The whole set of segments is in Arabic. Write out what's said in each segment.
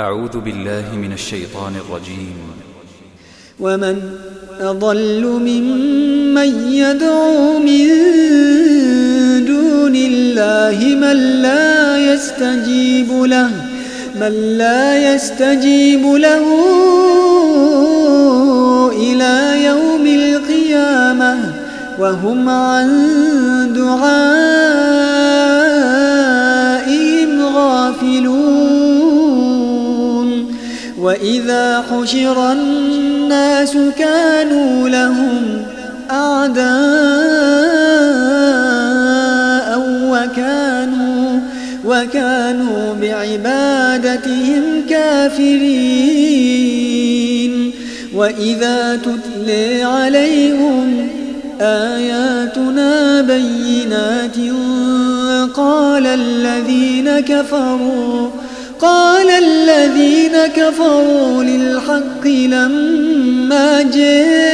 أعوذ بالله من الشيطان الرجيم. ومن أضل ممن يدعو من دون الله من لا يستجيب له من لا يستجيب له إلى يوم القيامة وهم عن دعائهم وإذا حشر الناس كانوا لهم أعداء وكانوا وكانوا بعبادتهم كافرين. وإذا تتلي عليهم آياتنا بينات قال الذين كفروا قال الذين كفروا للحق لما جاءهم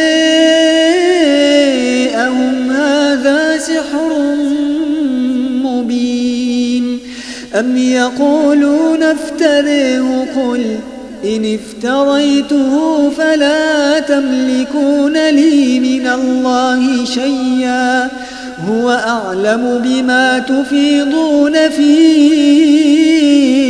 هذا سحر مبين. أم يقولون افتريه قل إن افتريته فلا تملكون لي من الله شيئا. هو أعلم بما تفيضون فيه.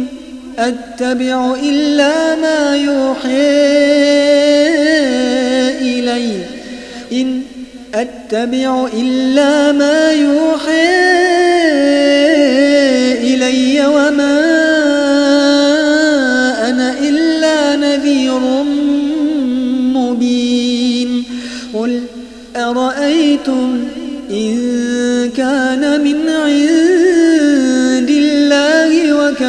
أتبع إلا ما يوحي إلي. إن أتبع إلا ما يوحي إلي وما أنا إلا نذير مبين. قل أرأيتم إن كان من عند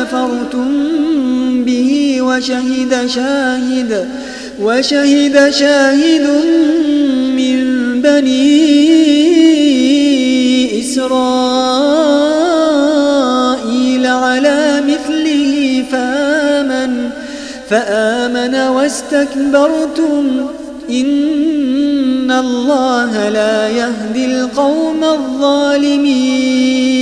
الله وكفرتم به وشهد شاهد وشهد شاهد من بني إسرائيل على مثله فآمن فآمن واستكبرتم. إن الله لا يهدي القوم الظالمين.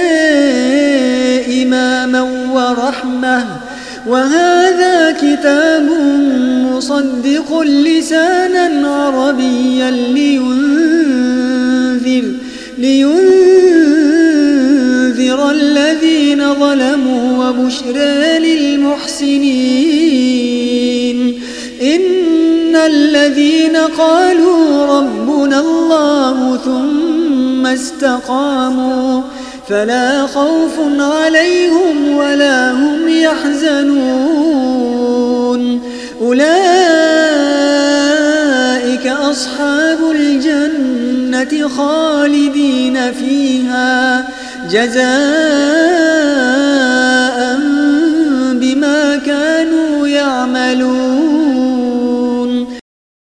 وهذا كتاب مصدق لسانا عربيا لينذر لينذر الذين ظلموا وبشرى للمحسنين. إن الذين قالوا ربنا الله ثم استقاموا فلا خوف عليهم ولا هم يحزنون. أولئك أصحاب الجنة خالدين فيها. جزاء